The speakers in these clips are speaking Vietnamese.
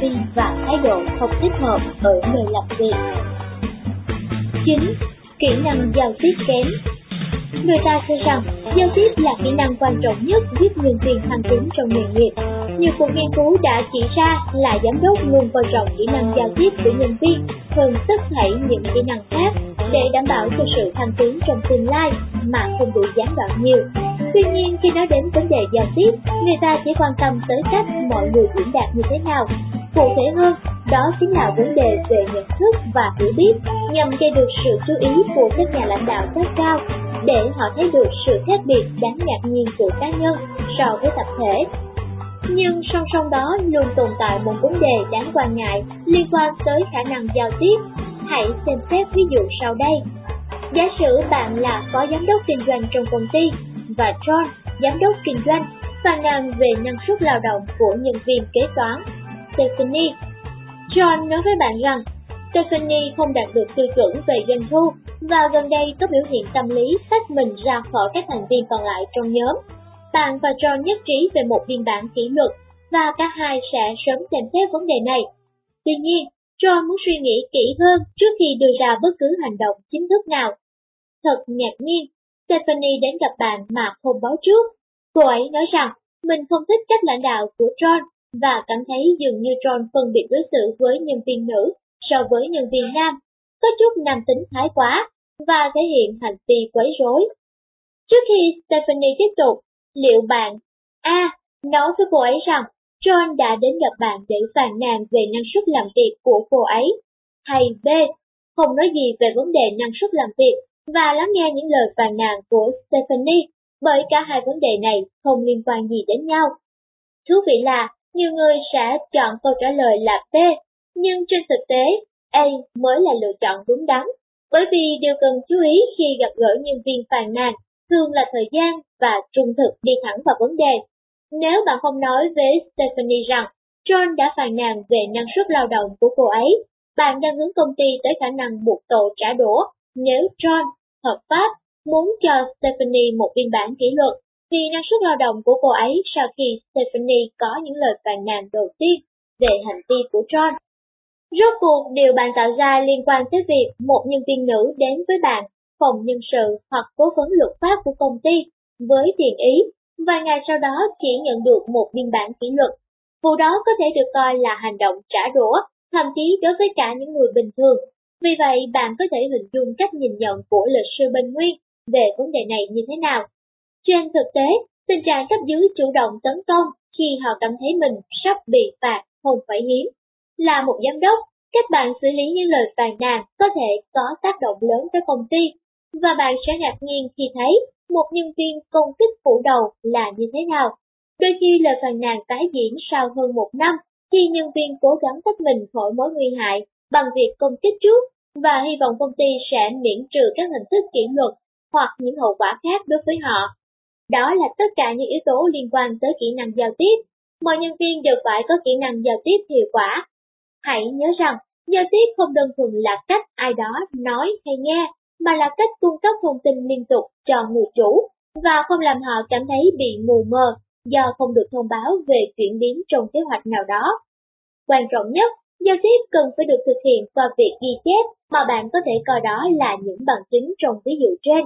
vi và thái độ không thích hợp ở nơi làm việc. 9. Kỹ năng giao tiếp kém Người ta cho rằng giao tiếp là kỹ năng quan trọng nhất giúp nhân viên thăng tiến trong nghề nghiệp. Nhiều cuộc nghiên cứu đã chỉ ra là giám đốc luôn coi trọng kỹ năng giao tiếp của nhân viên hơn tất thảy những kỹ năng khác để đảm bảo cho sự thăng tiến trong tương lai mà không bị gián đoạn nhiều. Tuy nhiên khi nói đến vấn đề giao tiếp, người ta chỉ quan tâm tới cách mọi người diễn đạt như thế nào. Cụ thể hơn, đó chính là vấn đề về nhận thức và hiểu biết nhằm gây được sự chú ý của các nhà lãnh đạo cấp cao để họ thấy được sự khác biệt đáng ngạc nhiên của cá nhân so với tập thể. Nhưng song song đó luôn tồn tại một vấn đề đáng quan ngại liên quan tới khả năng giao tiếp. Hãy xem xét ví dụ sau đây. Giả sử bạn là phó giám đốc kinh doanh trong công ty và John, giám đốc kinh doanh, phàn nàn về năng suất lao động của nhân viên kế toán. Stephanie John nói với bạn rằng Stephanie không đạt được tiêu chuẩn về doanh thu và gần đây có biểu hiện tâm lý tách mình ra khỏi các thành viên còn lại trong nhóm. Bạn và John nhất trí về một biên bản kỷ luật và cả hai sẽ sớm xem xét vấn đề này. Tuy nhiên, John muốn suy nghĩ kỹ hơn trước khi đưa ra bất cứ hành động chính thức nào. Thật ngạc nhiên, Stephanie đến gặp bạn mà không báo trước. Cô ấy nói rằng mình không thích cách lãnh đạo của John và cảm thấy dường như John phân biệt đối xử với nhân viên nữ so với nhân viên nam, có chút nam tính thái quá và thể hiện hành vi quấy rối. Trước khi Stephanie tiếp tục, liệu bạn A. nói với cô ấy rằng John đã đến gặp bạn để phàn nàn về năng suất làm việc của cô ấy, hay B. không nói gì về vấn đề năng suất làm việc và lắng nghe những lời phàn nàn của Stephanie, bởi cả hai vấn đề này không liên quan gì đến nhau. Thú vị là, nhiều người sẽ chọn câu trả lời là B, nhưng trên thực tế, A mới là lựa chọn đúng đắn, bởi vì điều cần chú ý khi gặp gỡ nhân viên phàn nàn thường là thời gian và trung thực đi thẳng vào vấn đề. Nếu bạn không nói với Stephanie rằng John đã phàn nàn về năng suất lao động của cô ấy, bạn đang hướng công ty tới khả năng buộc tội trả đũa nếu John, hợp pháp, muốn cho Stephanie một biên bản kỷ luật vì năng suất lao động của cô ấy sau khi Stephanie có những lời phàn nàn đầu tiên về hành vi của John. Rốt cuộc điều bạn tạo ra liên quan tới việc một nhân viên nữ đến với bạn, phòng nhân sự hoặc cố vấn luật pháp của công ty với tiền ý, vài ngày sau đó chỉ nhận được một biên bản kỷ luật. Vụ đó có thể được coi là hành động trả đũa, thậm chí đối với cả những người bình thường. Vì vậy, bạn có thể hình dung cách nhìn nhận của luật sư Bình Nguyên về vấn đề này như thế nào. Trên thực tế, tình trạng cấp dưới chủ động tấn công khi họ cảm thấy mình sắp bị phạt không phải hiếm. Là một giám đốc, các bạn xử lý những lời phàn nàn có thể có tác động lớn tới công ty, và bạn sẽ ngạc nhiên khi thấy một nhân viên công kích phủ đầu là như thế nào. Đôi khi lời phàn nàn tái diễn sau hơn một năm, khi nhân viên cố gắng tách mình khỏi mối nguy hại bằng việc công kích trước và hy vọng công ty sẽ miễn trừ các hình thức kỷ luật hoặc những hậu quả khác đối với họ. Đó là tất cả những yếu tố liên quan tới kỹ năng giao tiếp. Mọi nhân viên đều phải có kỹ năng giao tiếp hiệu quả Hãy nhớ rằng, giao tiếp không đơn thuần là cách ai đó nói hay nghe, mà là cách cung cấp thông tin liên tục cho người chủ, và không làm họ cảm thấy bị mù mờ do không được thông báo về chuyển biến trong kế hoạch nào đó. Quan trọng nhất, giao tiếp cần phải được thực hiện qua việc ghi chép mà bạn có thể coi đó là những bằng chứng trong ví dụ trên.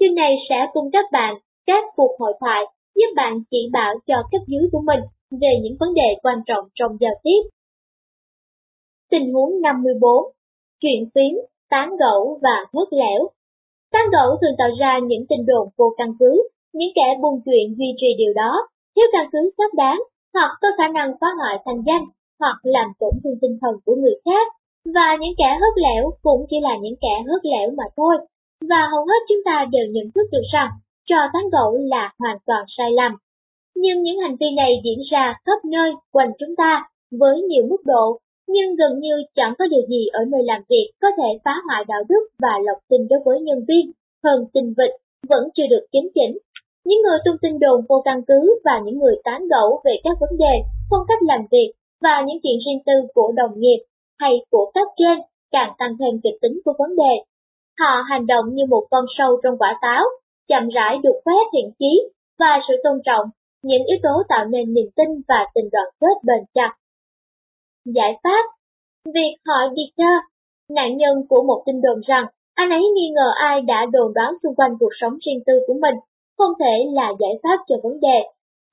Chương này sẽ cung cấp bạn các cuộc hội thoại giúp bạn chỉ bảo cho cấp dưới của mình về những vấn đề quan trọng trong giao tiếp Tình huống 54. Chuyện phím, tán gẫu và hớt lẻo. Tán gẫu thường tạo ra những tin đồn vô căn cứ, những kẻ buôn chuyện duy trì điều đó, thiếu căn cứ xác đáng, hoặc có khả năng phá hoại thành danh, hoặc làm tổn thương tinh thần của người khác. Và những kẻ hớt lẻo cũng chỉ là những kẻ hớt lẻo mà thôi. Và hầu hết chúng ta đều nhận thức được rằng trò tán gẫu là hoàn toàn sai lầm. Nhưng những hành vi này diễn ra khắp nơi quanh chúng ta với nhiều mức độ nhưng gần như chẳng có điều gì ở nơi làm việc có thể phá hoại đạo đức và lòng tin đối với nhân viên, hơn tình vịt vẫn chưa được chấn chỉnh. Những người tung tin đồn vô căn cứ và những người tán gẫu về các vấn đề, phong cách làm việc và những chuyện riêng tư của đồng nghiệp hay của cấp trên càng tăng thêm kịch tính của vấn đề. Họ hành động như một con sâu trong quả táo, chậm rãi được phép thiện chí và sự tôn trọng, những yếu tố tạo nên niềm tin và tình đoàn kết bền chặt Giải pháp Việc hỏi Dieter, nạn nhân của một tin đồn rằng anh ấy nghi ngờ ai đã đồn đoán xung quanh cuộc sống riêng tư của mình, không thể là giải pháp cho vấn đề.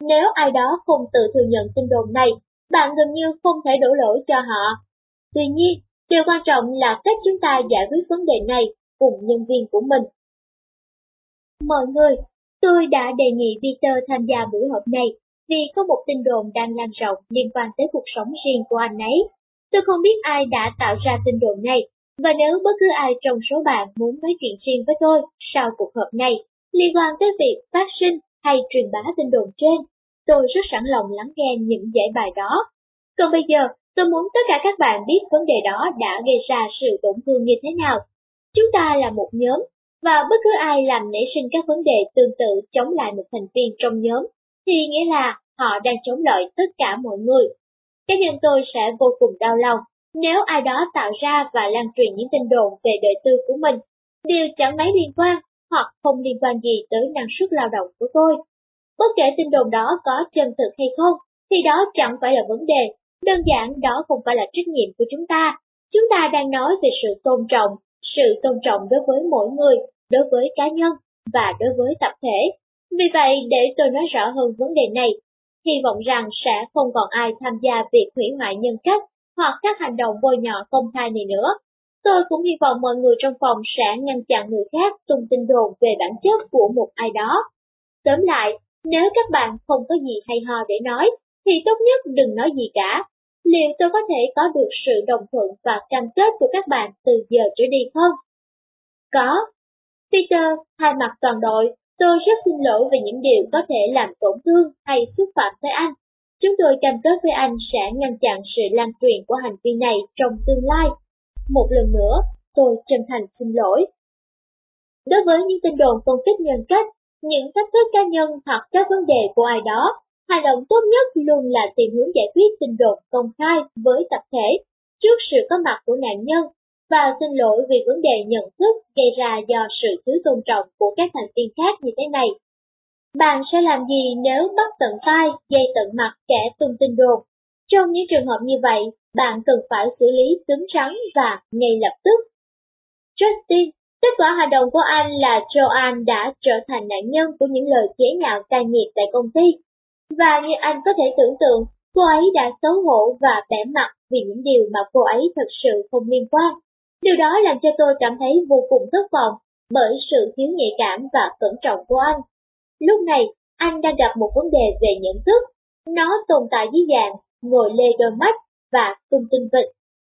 Nếu ai đó không tự thừa nhận tin đồn này, bạn gần như không thể đổ lỗi cho họ. Tuy nhiên, điều quan trọng là cách chúng ta giải quyết vấn đề này cùng nhân viên của mình. Mọi người, tôi đã đề nghị Peter tham gia buổi họp này vì có một tin đồn đang lan rộng liên quan tới cuộc sống riêng của anh ấy. Tôi không biết ai đã tạo ra tin đồn này, và nếu bất cứ ai trong số bạn muốn nói chuyện riêng với tôi sau cuộc họp này liên quan tới việc phát sinh hay truyền bá tin đồn trên, tôi rất sẵn lòng lắng nghe những giải bài đó. Còn bây giờ, tôi muốn tất cả các bạn biết vấn đề đó đã gây ra sự tổn thương như thế nào. Chúng ta là một nhóm, và bất cứ ai làm nảy sinh các vấn đề tương tự chống lại một thành viên trong nhóm, thì nghĩa là họ đang chống lại tất cả mọi người. Cá nhân tôi sẽ vô cùng đau lòng nếu ai đó tạo ra và lan truyền những tin đồn về đời tư của mình, đều chẳng mấy liên quan hoặc không liên quan gì tới năng suất lao động của tôi. Bất kể tin đồn đó có chân thực hay không, thì đó chẳng phải là vấn đề, đơn giản đó không phải là trách nhiệm của chúng ta. Chúng ta đang nói về sự tôn trọng, sự tôn trọng đối với mỗi người, đối với cá nhân và đối với tập thể. Vì vậy, để tôi nói rõ hơn vấn đề này, hy vọng rằng sẽ không còn ai tham gia việc hủy hoại nhân cách hoặc các hành động bôi nhọ công khai này nữa. Tôi cũng hy vọng mọi người trong phòng sẽ ngăn chặn người khác tung tin đồn về bản chất của một ai đó. Tóm lại, nếu các bạn không có gì hay ho để nói, thì tốt nhất đừng nói gì cả. Liệu tôi có thể có được sự đồng thuận và cam kết của các bạn từ giờ trở đi không? Có. Peter, thay mặt toàn đội, tôi rất xin lỗi về những điều có thể làm tổn thương hay xúc phạm tới anh. Chúng tôi cam kết với anh sẽ ngăn chặn sự lan truyền của hành vi này trong tương lai. Một lần nữa, tôi chân thành xin lỗi. Đối với những tin đồn công kích nhân cách, những thách thức cá nhân hoặc các vấn đề của ai đó, hành động tốt nhất luôn là tìm hướng giải quyết tình đột công khai với tập thể trước sự có mặt của nạn nhân và xin lỗi vì vấn đề nhận thức gây ra do sự thiếu tôn trọng của các thành viên khác như thế này. Bạn sẽ làm gì nếu bắt tận tay, dây tận mặt kẻ tung tin đồn? Trong những trường hợp như vậy, bạn cần phải xử lý cứng rắn và ngay lập tức. Justin, kết quả hành động của anh là Joanne đã trở thành nạn nhân của những lời chế nhạo cay nghiệt tại công ty. Và như anh có thể tưởng tượng, cô ấy đã xấu hổ và bẻ mặt vì những điều mà cô ấy thật sự không liên quan. Điều đó làm cho tôi cảm thấy vô cùng thất vọng bởi sự thiếu nhạy cảm và cẩn trọng của anh. Lúc này, anh đang gặp một vấn đề về nhận thức. Nó tồn tại dưới dạng, ngồi lê đôi mắt và tung tinh vịt.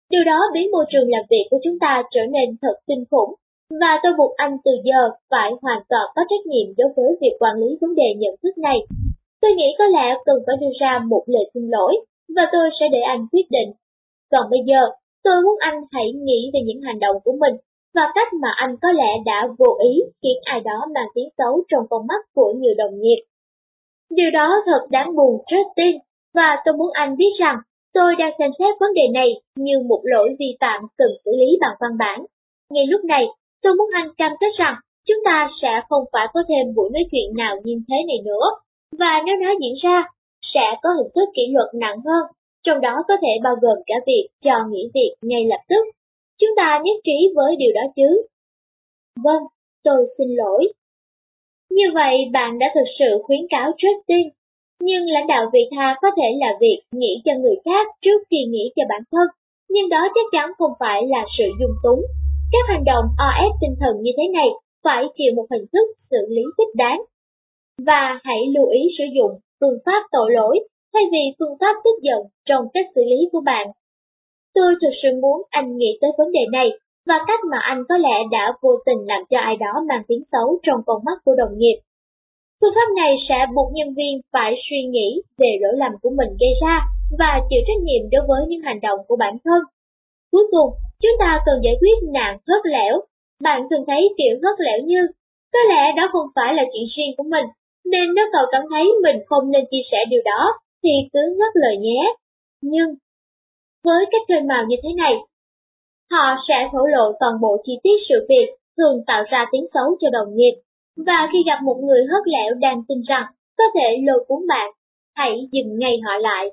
Điều đó biến môi trường làm việc của chúng ta trở nên thật kinh khủng. Và tôi buộc anh từ giờ phải hoàn toàn có trách nhiệm đối với việc quản lý vấn đề nhận thức này. Tôi nghĩ có lẽ cần phải đưa ra một lời xin lỗi, và tôi sẽ để anh quyết định. Còn bây giờ, tôi muốn anh hãy nghĩ về những hành động của mình và cách mà anh có lẽ đã vô ý khiến ai đó mang tiếng xấu trong con mắt của nhiều đồng nghiệp. Điều đó thật đáng buồn Justin, và tôi muốn anh biết rằng tôi đang xem xét vấn đề này như một lỗi vi phạm cần xử lý bằng văn bản. Ngay lúc này, tôi muốn anh cam kết rằng chúng ta sẽ không phải có thêm buổi nói chuyện nào như thế này nữa, và nếu nó diễn ra, sẽ có hình thức kỷ luật nặng hơn, trong đó có thể bao gồm cả việc cho nghỉ việc ngay lập tức Chúng ta nhất trí với điều đó chứ? Vâng, tôi xin lỗi. Như vậy bạn đã thực sự khuyến cáo Justin, nhưng lãnh đạo vị tha có thể là việc nghĩ cho người khác trước khi nghĩ cho bản thân, nhưng đó chắc chắn không phải là sự dung túng. Các hành động o ép tinh thần như thế này phải chịu một hình thức xử lý thích đáng. Và hãy lưu ý sử dụng phương pháp tội lỗi thay vì phương pháp tức giận trong cách xử lý của bạn Tôi thực sự muốn anh nghĩ tới vấn đề này và cách mà anh có lẽ đã vô tình làm cho ai đó mang tiếng xấu trong con mắt của đồng nghiệp. Phương pháp này sẽ buộc nhân viên phải suy nghĩ về lỗi lầm của mình gây ra và chịu trách nhiệm đối với những hành động của bản thân. Cuối cùng, chúng ta cần giải quyết nạn hớt lẻo. Bạn thường thấy kiểu hớt lẻo như, có lẽ đó không phải là chuyện riêng của mình, nên nếu cậu cảm thấy mình không nên chia sẻ điều đó, thì cứ ngắt lời nhé. Nhưng với cách chơi màu như thế này, họ sẽ thổ lộ toàn bộ chi tiết sự việc thường tạo ra tiếng xấu cho đồng nghiệp. Và khi gặp một người hớt lẻo đang tin rằng có thể lôi cuốn bạn, hãy dừng ngay họ lại.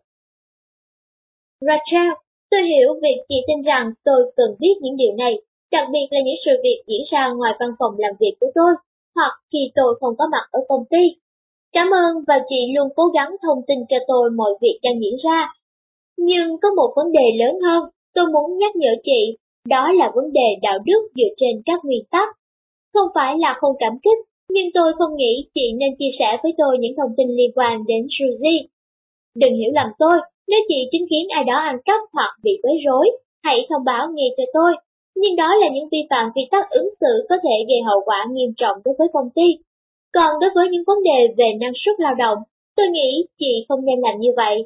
Rachel, Tôi hiểu việc chị tin rằng tôi cần biết những điều này, đặc biệt là những sự việc diễn ra ngoài văn phòng làm việc của tôi, hoặc khi tôi không có mặt ở công ty. Cảm ơn và chị luôn cố gắng thông tin cho tôi mọi việc đang diễn ra. Nhưng có một vấn đề lớn hơn, tôi muốn nhắc nhở chị, đó là vấn đề đạo đức dựa trên các nguyên tắc. Không phải là không cảm kích, nhưng tôi không nghĩ chị nên chia sẻ với tôi những thông tin liên quan đến Suzy. Đừng hiểu lầm tôi, nếu chị chứng kiến ai đó ăn cắp hoặc bị quấy rối, hãy thông báo ngay cho tôi. Nhưng đó là những vi phạm quy tắc ứng xử có thể gây hậu quả nghiêm trọng đối với công ty. Còn đối với những vấn đề về năng suất lao động, tôi nghĩ chị không nên làm như vậy.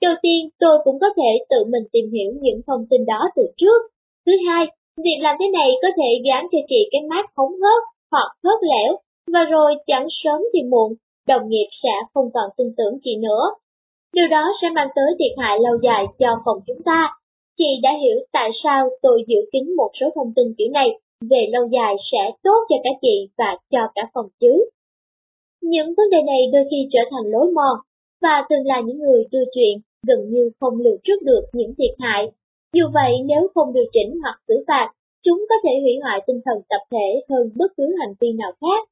Đầu tiên, tôi cũng có thể tự mình tìm hiểu những thông tin đó từ trước. Thứ hai, việc làm thế này có thể gán cho chị cái mát hống hớt hoặc hớt lẻo, và rồi chẳng sớm thì muộn, đồng nghiệp sẽ không còn tin tưởng chị nữa. Điều đó sẽ mang tới thiệt hại lâu dài cho phòng chúng ta. Chị đã hiểu tại sao tôi giữ kín một số thông tin kiểu này về lâu dài sẽ tốt cho cả chị và cho cả phòng chứ. Những vấn đề này đôi khi trở thành lối mòn, và từng là những người đưa chuyện gần như không lường trước được những thiệt hại. Dù vậy nếu không điều chỉnh hoặc xử phạt, chúng có thể hủy hoại tinh thần tập thể hơn bất cứ hành vi nào khác.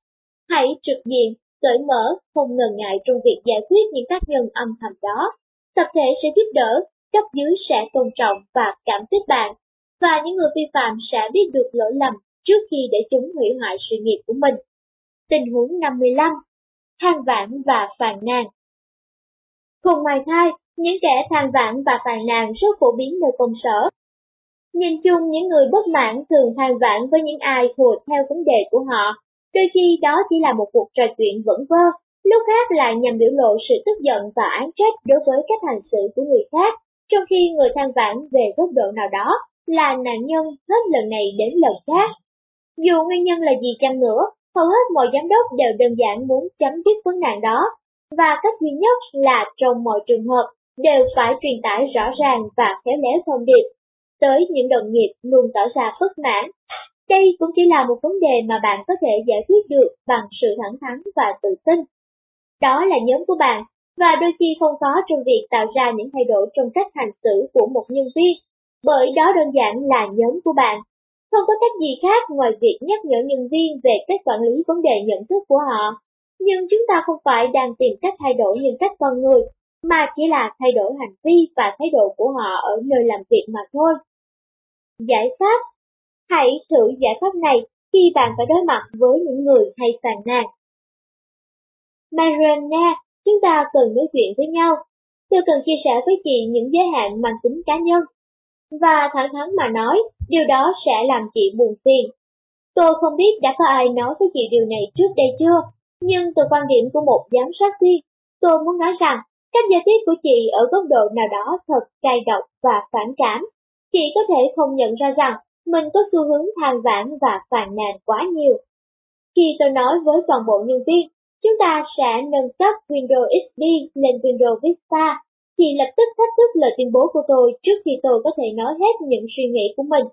Hãy trực diện, cởi mở, không ngần ngại trong việc giải quyết những tác nhân âm thầm đó. Tập thể sẽ giúp đỡ, cấp dưới sẽ tôn trọng và cảm kích bạn, và những người vi phạm sẽ biết được lỗi lầm trước khi để chúng hủy hoại sự nghiệp của mình. Tình huống 55 than vãn và phàn nàn. Cùng ngoài thai, những kẻ than vãn và phàn nàn rất phổ biến nơi công sở. Nhìn chung những người bất mãn thường than vãn với những ai thua theo vấn đề của họ, đôi khi đó chỉ là một cuộc trò chuyện vẩn vơ, lúc khác lại nhằm biểu lộ sự tức giận và án trách đối với cách hành xử của người khác, trong khi người than vãn về góc độ nào đó là nạn nhân hết lần này đến lần khác. Dù nguyên nhân là gì chăng nữa, hầu hết mọi giám đốc đều đơn giản muốn chấm dứt vấn nạn đó, và cách duy nhất là trong mọi trường hợp đều phải truyền tải rõ ràng và khéo léo thông điệp tới những đồng nghiệp luôn tỏ ra bất mãn. Đây cũng chỉ là một vấn đề mà bạn có thể giải quyết được bằng sự thẳng thắn và tự tin. Đó là nhóm của bạn, và đôi khi không khó trong việc tạo ra những thay đổi trong cách hành xử của một nhân viên, bởi đó đơn giản là nhóm của bạn không có cách gì khác ngoài việc nhắc nhở nhân viên về cách quản lý vấn đề nhận thức của họ. Nhưng chúng ta không phải đang tìm cách thay đổi nhân cách con người, mà chỉ là thay đổi hành vi và thái độ của họ ở nơi làm việc mà thôi. Giải pháp Hãy thử giải pháp này khi bạn phải đối mặt với những người hay phàn nàn. Mariana, chúng ta cần nói chuyện với nhau. Tôi cần chia sẻ với chị những giới hạn mang tính cá nhân và thẳng thắn mà nói, điều đó sẽ làm chị buồn phiền. Tôi không biết đã có ai nói với chị điều này trước đây chưa, nhưng từ quan điểm của một giám sát viên, tôi muốn nói rằng cách giải tiếp của chị ở góc độ nào đó thật cay độc và phản cảm. Chị có thể không nhận ra rằng mình có xu hướng than vãn và phàn nàn quá nhiều. Khi tôi nói với toàn bộ nhân viên, chúng ta sẽ nâng cấp Windows XP lên Windows Vista thì lập tức thách thức lời tuyên bố của tôi trước khi tôi có thể nói hết những suy nghĩ của mình.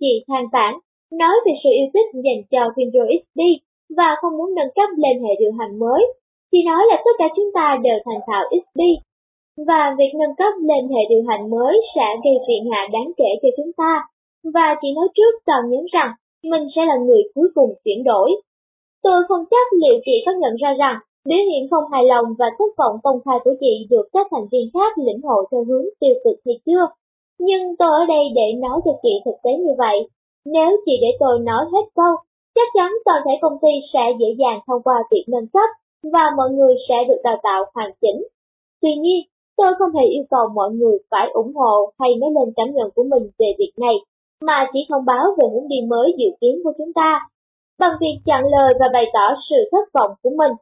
Chị than vãn, nói về sự yêu thích dành cho Windows XP và không muốn nâng cấp lên hệ điều hành mới. Chị nói là tất cả chúng ta đều thành thạo XP, và việc nâng cấp lên hệ điều hành mới sẽ gây phiền hạ đáng kể cho chúng ta. Và chị nói trước còn nhấn rằng mình sẽ là người cuối cùng chuyển đổi. Tôi không chắc liệu chị có nhận ra rằng Biểu hiện không hài lòng và thất vọng công khai của chị được các thành viên khác lĩnh hội theo hướng tiêu cực hay chưa? Nhưng tôi ở đây để nói cho chị thực tế như vậy. Nếu chị để tôi nói hết câu, chắc chắn toàn thể công ty sẽ dễ dàng thông qua việc nâng cấp và mọi người sẽ được đào tạo hoàn chỉnh. Tuy nhiên, tôi không hề yêu cầu mọi người phải ủng hộ hay nói lên cảm nhận của mình về việc này, mà chỉ thông báo về hướng đi mới dự kiến của chúng ta. Bằng việc chặn lời và bày tỏ sự thất vọng của mình,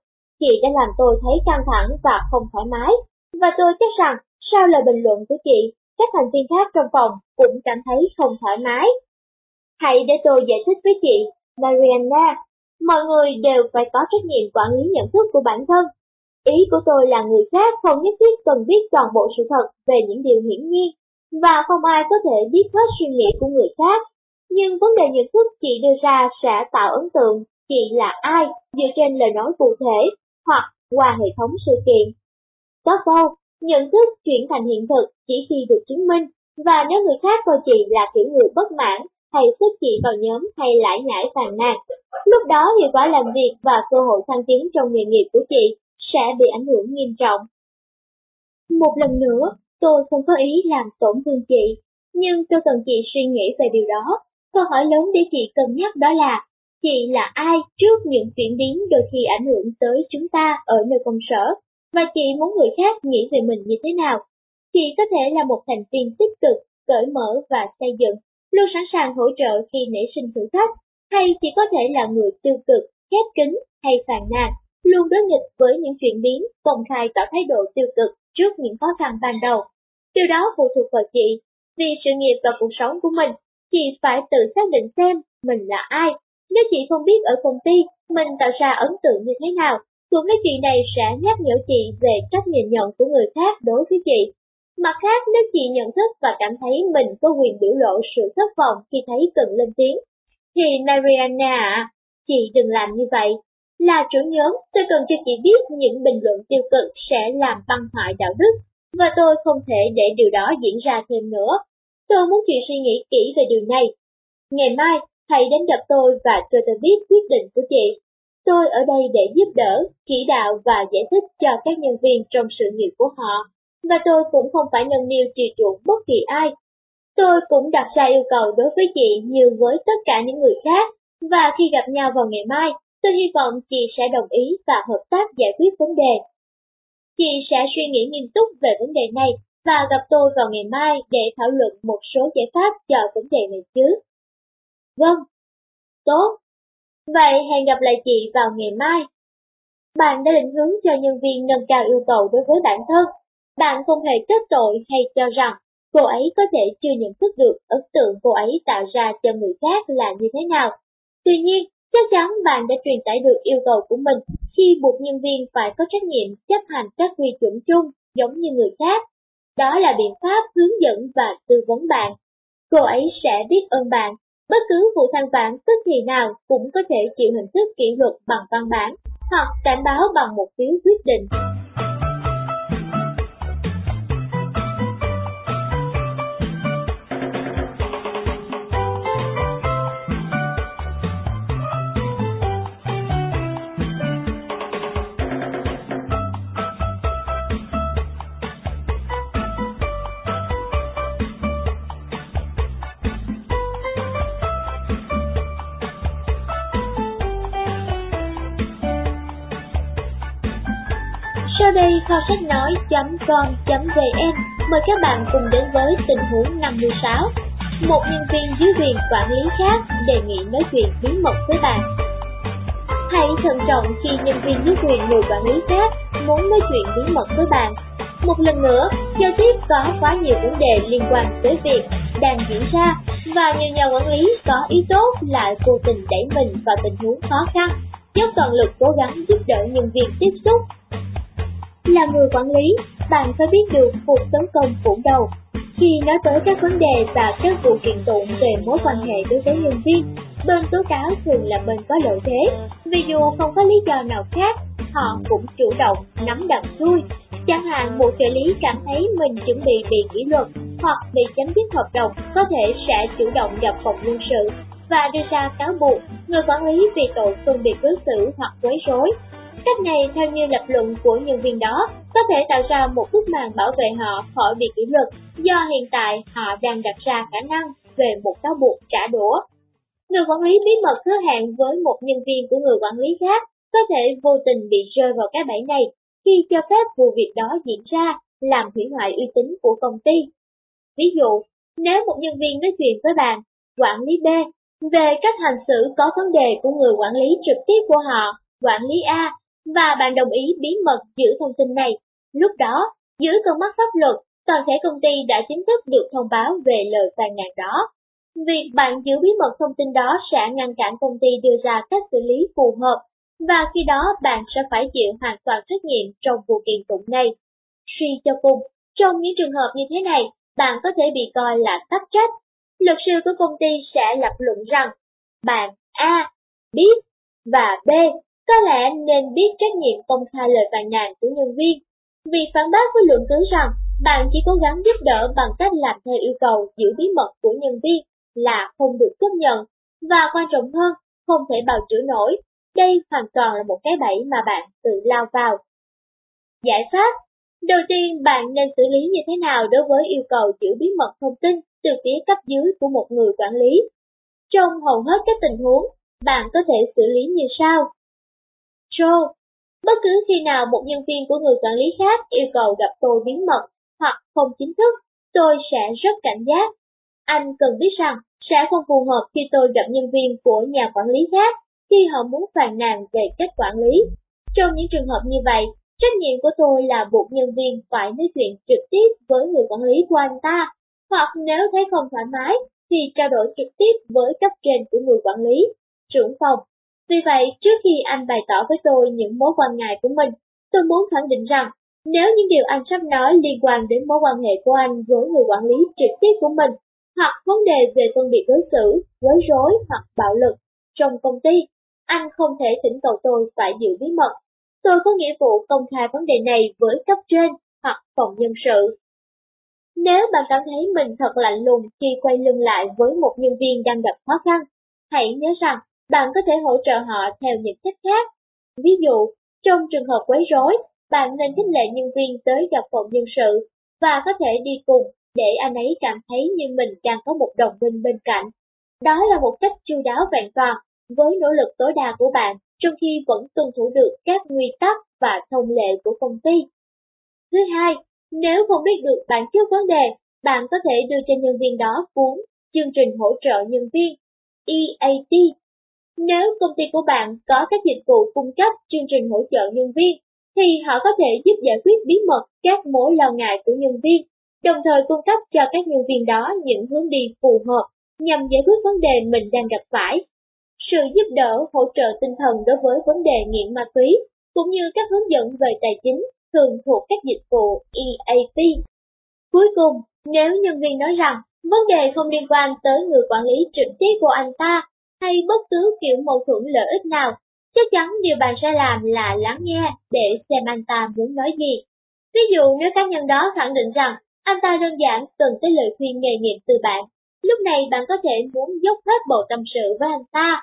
Chị đã làm tôi thấy căng thẳng và không thoải mái, và tôi chắc rằng sau lời bình luận của chị, các thành viên khác trong phòng cũng cảm thấy không thoải mái. Hãy để tôi giải thích với chị, Mariana, mọi người đều phải có trách nhiệm quản lý nhận thức của bản thân. Ý của tôi là người khác không nhất thiết cần biết toàn bộ sự thật về những điều hiển nhiên, và không ai có thể biết hết suy nghĩ của người khác. Nhưng vấn đề nhận thức chị đưa ra sẽ tạo ấn tượng chị là ai dựa trên lời nói cụ thể hoặc qua hệ thống sự kiện. Có câu, nhận thức chuyển thành hiện thực chỉ khi được chứng minh, Và nếu người khác coi chị là kiểu người bất mãn, hay xếp chị vào nhóm hay lãi nhãi phàn nàn, lúc đó hiệu quả làm việc và cơ hội thăng tiến trong nghề nghiệp của chị sẽ bị ảnh hưởng nghiêm trọng. Một lần nữa, tôi không có ý làm tổn thương chị, nhưng tôi cần chị suy nghĩ về điều đó. Câu hỏi lớn để chị cân nhắc đó là, chị là ai trước những chuyển biến đôi khi ảnh hưởng tới chúng ta ở nơi công sở, và chị muốn người khác nghĩ về mình như thế nào. Chị có thể là một thành viên tích cực, cởi mở và xây dựng, luôn sẵn sàng hỗ trợ khi nảy sinh thử thách, hay chỉ có thể là người tiêu cực, khép kín hay phàn nàn, luôn đối nghịch với những chuyển biến, công khai tỏ thái độ tiêu cực trước những khó khăn ban đầu. Điều đó phụ thuộc vào chị, vì sự nghiệp và cuộc sống của mình, chị phải tự xác định xem mình là ai. Nếu chị không biết ở công ty mình tạo ra ấn tượng như thế nào, cuộc nói chuyện này sẽ nhắc nhở chị về cách nhìn nhận của người khác đối với chị. Mặt khác, nếu chị nhận thức và cảm thấy mình có quyền biểu lộ sự thất vọng khi thấy cần lên tiếng, thì Mariana ạ, chị đừng làm như vậy. Là chủ nhóm, tôi cần cho chị biết những bình luận tiêu cực sẽ làm băng hoại đạo đức, và tôi không thể để điều đó diễn ra thêm nữa. Tôi muốn chị suy nghĩ kỹ về điều này. Ngày mai, hãy đến gặp tôi và cho tôi biết quyết định của chị. Tôi ở đây để giúp đỡ, chỉ đạo và giải thích cho các nhân viên trong sự nghiệp của họ, và tôi cũng không phải nâng niu trì chuộng bất kỳ ai. Tôi cũng đặt ra yêu cầu đối với chị như với tất cả những người khác, và khi gặp nhau vào ngày mai, tôi hy vọng chị sẽ đồng ý và hợp tác giải quyết vấn đề. Chị sẽ suy nghĩ nghiêm túc về vấn đề này và gặp tôi vào ngày mai để thảo luận một số giải pháp cho vấn đề này chứ. Vâng, tốt. Vậy hẹn gặp lại chị vào ngày mai. Bạn đã định hướng cho nhân viên nâng cao yêu cầu đối với bản thân. Bạn không hề trách tội hay cho rằng cô ấy có thể chưa nhận thức được ấn tượng cô ấy tạo ra cho người khác là như thế nào. Tuy nhiên, chắc chắn bạn đã truyền tải được yêu cầu của mình khi buộc nhân viên phải có trách nhiệm chấp hành các quy chuẩn chung giống như người khác. Đó là biện pháp hướng dẫn và tư vấn bạn. Cô ấy sẽ biết ơn bạn. Bất cứ vụ thanh vãn tức thì nào cũng có thể chịu hình thức kỷ luật bằng văn bản hoặc cảnh báo bằng một phiếu quyết định. Kho sách nói.com.vn mời các bạn cùng đến với tình huống 56. Một nhân viên dưới quyền quản lý khác đề nghị nói chuyện bí mật với bạn. Hãy thận trọng khi nhân viên dưới quyền người quản lý khác muốn nói chuyện bí mật với bạn. Một lần nữa, giao tiếp có quá nhiều vấn đề liên quan tới việc đang diễn ra và nhiều nhà quản lý có ý tốt lại vô tình đẩy mình vào tình huống khó khăn, dốc toàn lực cố gắng giúp đỡ nhân viên tiếp xúc là người quản lý, bạn phải biết được cuộc tấn công phủ đầu. Khi nói tới các vấn đề và các vụ kiện tụng về mối quan hệ đối với nhân viên, bên tố cáo thường là bên có lợi thế, vì dù không có lý do nào khác, họ cũng chủ động nắm đặt xuôi. Chẳng hạn một trợ lý cảm thấy mình chuẩn bị bị kỷ luật hoặc bị chấm dứt hợp đồng, có thể sẽ chủ động gặp phòng luân sự và đưa ra cáo buộc người quản lý vì tội phân biệt đối xử hoặc quấy rối Cách này theo như lập luận của nhân viên đó, có thể tạo ra một bức màn bảo vệ họ khỏi bị kỷ luật, do hiện tại họ đang đặt ra khả năng về một cáo buộc trả đũa. Người quản lý bí mật hứa hẹn với một nhân viên của người quản lý khác có thể vô tình bị rơi vào cái bẫy này khi cho phép vụ việc đó diễn ra làm hủy hoại uy tín của công ty. Ví dụ, nếu một nhân viên nói chuyện với bạn, quản lý B, về cách hành xử có vấn đề của người quản lý trực tiếp của họ, quản lý A, và bạn đồng ý bí mật giữ thông tin này. Lúc đó, dưới con mắt pháp luật, toàn thể công ty đã chính thức được thông báo về lời phàn nàn đó. Việc bạn giữ bí mật thông tin đó sẽ ngăn cản công ty đưa ra cách xử lý phù hợp, và khi đó bạn sẽ phải chịu hoàn toàn trách nhiệm trong vụ kiện tụng này. Suy cho cùng, trong những trường hợp như thế này, bạn có thể bị coi là tắc trách. Luật sư của công ty sẽ lập luận rằng, bạn A biết và B có lẽ nên biết trách nhiệm công khai lời phàn nàn của nhân viên. Vì phản bác với luận cứ rằng bạn chỉ cố gắng giúp đỡ bằng cách làm theo yêu cầu giữ bí mật của nhân viên là không được chấp nhận, và quan trọng hơn, không thể bào chữa nổi. Đây hoàn toàn là một cái bẫy mà bạn tự lao vào. Giải pháp Đầu tiên, bạn nên xử lý như thế nào đối với yêu cầu giữ bí mật thông tin từ phía cấp dưới của một người quản lý. Trong hầu hết các tình huống, bạn có thể xử lý như sau. Joe, bất cứ khi nào một nhân viên của người quản lý khác yêu cầu gặp tôi bí mật hoặc không chính thức, tôi sẽ rất cảnh giác. Anh cần biết rằng sẽ không phù hợp khi tôi gặp nhân viên của nhà quản lý khác khi họ muốn phàn nàn về cách quản lý. Trong những trường hợp như vậy, trách nhiệm của tôi là buộc nhân viên phải nói chuyện trực tiếp với người quản lý của anh ta, hoặc nếu thấy không thoải mái thì trao đổi trực tiếp với cấp trên của người quản lý, trưởng phòng. Vì vậy, trước khi anh bày tỏ với tôi những mối quan ngại của mình, tôi muốn khẳng định rằng nếu những điều anh sắp nói liên quan đến mối quan hệ của anh với người quản lý trực tiếp của mình, hoặc vấn đề về phân biệt đối xử, quấy rối hoặc bạo lực trong công ty, anh không thể thỉnh cầu tôi phải giữ bí mật. Tôi có nghĩa vụ công khai vấn đề này với cấp trên hoặc phòng nhân sự. Nếu bạn cảm thấy mình thật lạnh lùng khi quay lưng lại với một nhân viên đang gặp khó khăn, hãy nhớ rằng bạn có thể hỗ trợ họ theo những cách khác. Ví dụ, trong trường hợp quấy rối, bạn nên khích lệ nhân viên tới gặp phòng nhân sự và có thể đi cùng để anh ấy cảm thấy như mình đang có một đồng minh bên cạnh. Đó là một cách chu đáo vẹn toàn với nỗ lực tối đa của bạn trong khi vẫn tuân thủ được các nguyên tắc và thông lệ của công ty. Thứ hai, nếu không biết được bản chất vấn đề, bạn có thể đưa cho nhân viên đó cuốn chương trình hỗ trợ nhân viên EAT. Nếu công ty của bạn có các dịch vụ cung cấp chương trình hỗ trợ nhân viên, thì họ có thể giúp giải quyết bí mật các mối lo ngại của nhân viên, đồng thời cung cấp cho các nhân viên đó những hướng đi phù hợp nhằm giải quyết vấn đề mình đang gặp phải. Sự giúp đỡ, hỗ trợ tinh thần đối với vấn đề nghiện ma túy, cũng như các hướng dẫn về tài chính thường thuộc các dịch vụ EAP. Cuối cùng, nếu nhân viên nói rằng vấn đề không liên quan tới người quản lý trực tiếp của anh ta, hay bất cứ kiểu mâu thuẫn lợi ích nào Chắc chắn điều bạn sẽ làm là lắng nghe để xem anh ta muốn nói gì. Ví dụ nếu cá nhân đó khẳng định rằng anh ta đơn giản cần tới lời khuyên nghề nghiệp từ bạn, lúc này bạn có thể muốn dốc hết bộ tâm sự với anh ta.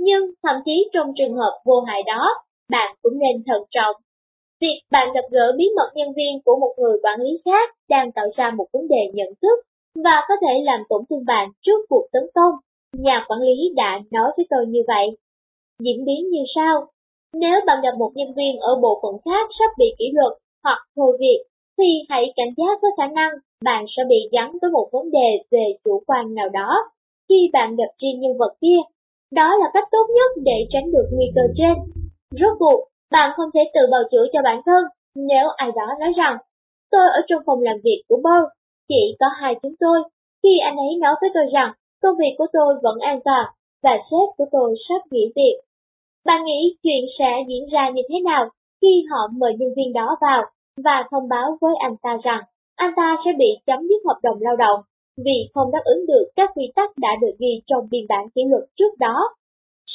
Nhưng thậm chí trong trường hợp vô hại đó, bạn cũng nên thận trọng. Việc bạn gặp gỡ bí mật nhân viên của một người quản lý khác đang tạo ra một vấn đề nhận thức và có thể làm tổn thương bạn trước cuộc tấn công. Nhà quản lý đã nói với tôi như vậy. Diễn biến như sau. Nếu bạn gặp một nhân viên ở bộ phận khác sắp bị kỷ luật hoặc thôi việc, thì hãy cảnh giác với khả năng bạn sẽ bị gắn với một vấn đề về chủ quan nào đó khi bạn gặp riêng nhân vật kia. Đó là cách tốt nhất để tránh được nguy cơ trên. Rốt cuộc, bạn không thể tự bào chữa cho bản thân nếu ai đó nói rằng tôi ở trong phòng làm việc của Bo, chỉ có hai chúng tôi. Khi anh ấy nói với tôi rằng công việc của tôi vẫn an toàn và sếp của tôi sắp nghỉ việc. Bạn nghĩ chuyện sẽ diễn ra như thế nào khi họ mời nhân viên đó vào và thông báo với anh ta rằng anh ta sẽ bị chấm dứt hợp đồng lao động vì không đáp ứng được các quy tắc đã được ghi trong biên bản kỷ luật trước đó.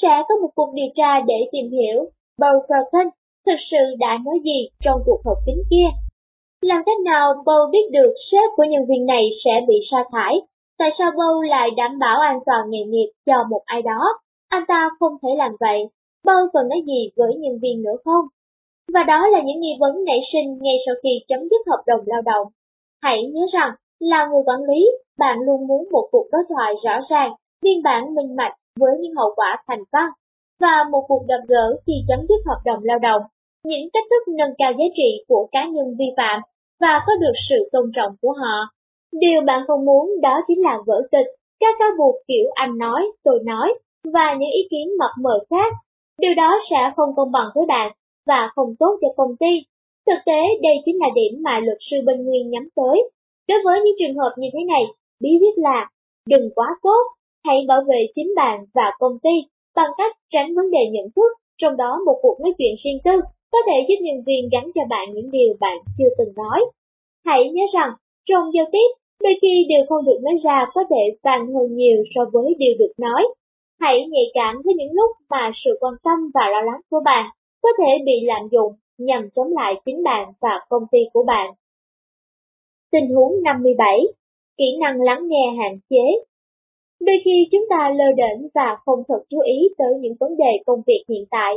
Sẽ có một cuộc điều tra để tìm hiểu Bo Falcon thực sự đã nói gì trong cuộc họp kín kia. Làm cách nào Bow biết được sếp của nhân viên này sẽ bị sa thải? Tại sao Bo lại đảm bảo an toàn nghề nghiệp cho một ai đó? Anh ta không thể làm vậy bao còn nói gì với nhân viên nữa không? Và đó là những nghi vấn nảy sinh ngay sau khi chấm dứt hợp đồng lao động. Hãy nhớ rằng, là người quản lý, bạn luôn muốn một cuộc đối thoại rõ ràng, biên bản minh mạch với những hậu quả thành văn, và một cuộc gặp gỡ khi chấm dứt hợp đồng lao động, những cách thức nâng cao giá trị của cá nhân vi phạm và có được sự tôn trọng của họ. Điều bạn không muốn đó chính là vỡ kịch, các cáo buộc kiểu anh nói, tôi nói, và những ý kiến mập mờ khác Điều đó sẽ không công bằng với bạn và không tốt cho công ty. Thực tế, đây chính là điểm mà luật sư bình Nguyên nhắm tới. Đối với những trường hợp như thế này, bí quyết là đừng quá tốt, hãy bảo vệ chính bạn và công ty bằng cách tránh vấn đề nhận thức, trong đó một cuộc nói chuyện riêng tư có thể giúp nhân viên gắn cho bạn những điều bạn chưa từng nói. Hãy nhớ rằng, trong giao tiếp, đôi khi điều không được nói ra có thể vàng hơn nhiều so với điều được nói. Hãy nhạy cảm với những lúc mà sự quan tâm và lo lắng của bạn có thể bị lạm dụng nhằm chống lại chính bạn và công ty của bạn. Tình huống 57. Kỹ năng lắng nghe hạn chế. Đôi khi chúng ta lơ đễnh và không thật chú ý tới những vấn đề công việc hiện tại,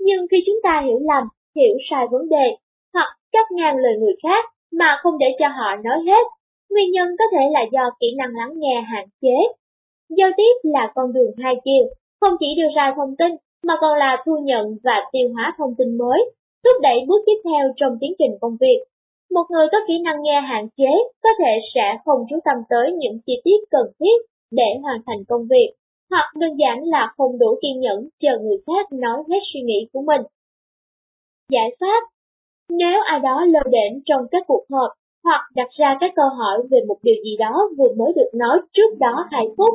nhưng khi chúng ta hiểu lầm, hiểu sai vấn đề, hoặc cắt ngang lời người khác mà không để cho họ nói hết, nguyên nhân có thể là do kỹ năng lắng nghe hạn chế. Giao tiếp là con đường hai chiều, không chỉ đưa ra thông tin mà còn là thu nhận và tiêu hóa thông tin mới, thúc đẩy bước tiếp theo trong tiến trình công việc. Một người có kỹ năng nghe hạn chế có thể sẽ không chú tâm tới những chi tiết cần thiết để hoàn thành công việc, hoặc đơn giản là không đủ kiên nhẫn chờ người khác nói hết suy nghĩ của mình. Giải pháp nếu ai đó lơ đễnh trong các cuộc họp hoặc đặt ra các câu hỏi về một điều gì đó vừa mới được nói trước đó 2 phút,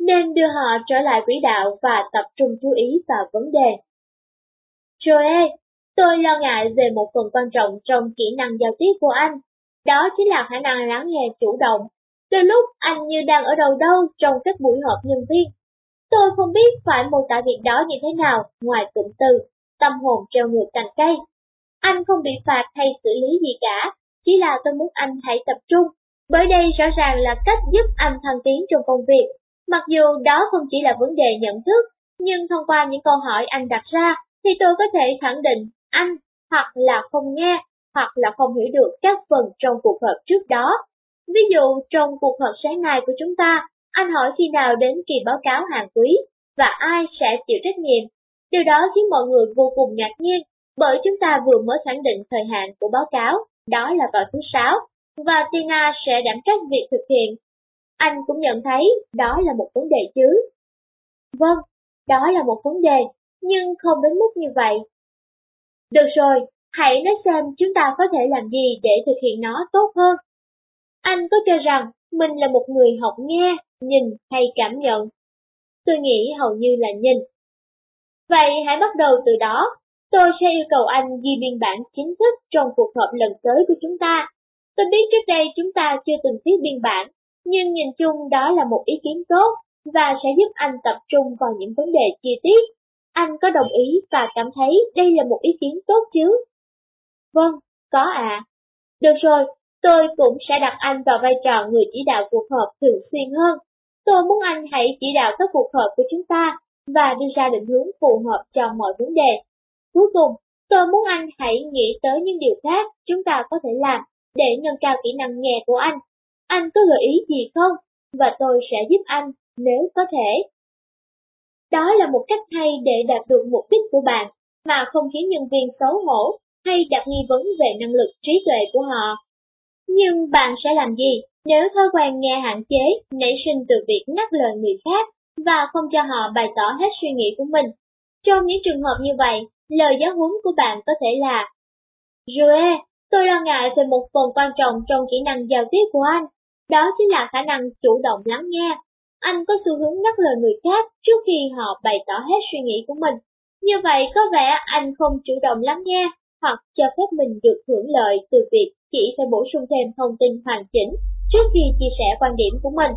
nên đưa họ trở lại quỹ đạo và tập trung chú ý vào vấn đề. Joe, tôi lo ngại về một phần quan trọng trong kỹ năng giao tiếp của anh, đó chính là khả năng lắng nghe chủ động. Đôi lúc anh như đang ở đâu đâu trong các buổi họp nhân viên. Tôi không biết phải mô tả việc đó như thế nào ngoài cụm từ, tâm hồn treo ngược cành cây. Anh không bị phạt hay xử lý gì cả, chỉ là tôi muốn anh hãy tập trung, bởi đây rõ ràng là cách giúp anh thăng tiến trong công việc. Mặc dù đó không chỉ là vấn đề nhận thức, nhưng thông qua những câu hỏi anh đặt ra, thì tôi có thể khẳng định anh hoặc là không nghe, hoặc là không hiểu được các phần trong cuộc họp trước đó. Ví dụ trong cuộc họp sáng nay của chúng ta, anh hỏi khi nào đến kỳ báo cáo hàng quý và ai sẽ chịu trách nhiệm. Điều đó khiến mọi người vô cùng ngạc nhiên bởi chúng ta vừa mới khẳng định thời hạn của báo cáo, đó là vào thứ sáu, và Tina sẽ đảm trách việc thực hiện. Anh cũng nhận thấy đó là một vấn đề chứ. Vâng, đó là một vấn đề, nhưng không đến mức như vậy. Được rồi, hãy nói xem chúng ta có thể làm gì để thực hiện nó tốt hơn. Anh có cho rằng mình là một người học nghe, nhìn hay cảm nhận? Tôi nghĩ hầu như là nhìn. Vậy hãy bắt đầu từ đó. Tôi sẽ yêu cầu anh ghi biên bản chính thức trong cuộc họp lần tới của chúng ta. Tôi biết trước đây chúng ta chưa từng viết biên bản, nhưng nhìn chung đó là một ý kiến tốt và sẽ giúp anh tập trung vào những vấn đề chi tiết. Anh có đồng ý và cảm thấy đây là một ý kiến tốt chứ? Vâng, có ạ. À. Được rồi, tôi cũng sẽ đặt anh vào vai trò người chỉ đạo cuộc họp thường xuyên hơn. Tôi muốn anh hãy chỉ đạo các cuộc họp của chúng ta và đưa ra định hướng phù hợp cho mọi vấn đề. Cuối cùng, tôi muốn anh hãy nghĩ tới những điều khác chúng ta có thể làm để nâng cao kỹ năng nghe của anh. Anh có gợi ý gì không? Và tôi sẽ giúp anh nếu có thể. Đó là một cách hay để đạt được mục đích của bạn mà không khiến nhân viên xấu hổ hay đặt nghi vấn về năng lực trí tuệ của họ. Nhưng bạn sẽ làm gì nếu thói quen nghe hạn chế nảy sinh từ việc ngắt lời người khác và không cho họ bày tỏ hết suy nghĩ của mình? Trong những trường hợp như vậy, lời giáo huấn của bạn có thể là Joe, tôi lo ngại về một phần quan trọng trong kỹ năng giao tiếp của anh. Đó chính là khả năng chủ động lắng nghe. Anh có xu hướng ngắt lời người khác trước khi họ bày tỏ hết suy nghĩ của mình. Như vậy có vẻ anh không chủ động lắng nghe hoặc cho phép mình được hưởng lợi từ việc chỉ phải bổ sung thêm thông tin hoàn chỉnh trước khi chia sẻ quan điểm của mình.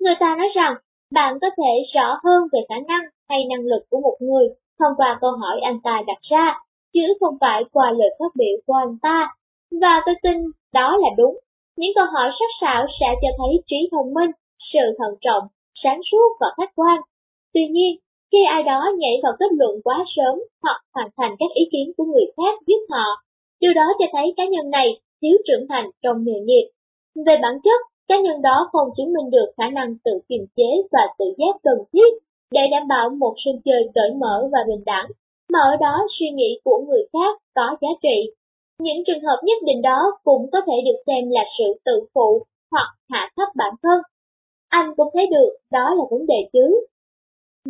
Người ta nói rằng bạn có thể rõ hơn về khả năng hay năng lực của một người thông qua câu hỏi anh ta đặt ra, chứ không phải qua lời phát biểu của anh ta. Và tôi tin đó là đúng. Những câu hỏi sắc sảo sẽ cho thấy trí thông minh, sự thận trọng, sáng suốt và khách quan. Tuy nhiên, khi ai đó nhảy vào kết luận quá sớm hoặc hoàn thành các ý kiến của người khác giúp họ, điều đó cho thấy cá nhân này thiếu trưởng thành trong nghề nghiệp. Về bản chất, cá nhân đó không chứng minh được khả năng tự kiềm chế và tự giác cần thiết để đảm bảo một sân chơi cởi mở và bình đẳng, mà ở đó suy nghĩ của người khác có giá trị. Những trường hợp nhất định đó cũng có thể được xem là sự tự phụ hoặc hạ thấp bản thân. Anh cũng thấy được đó là vấn đề chứ.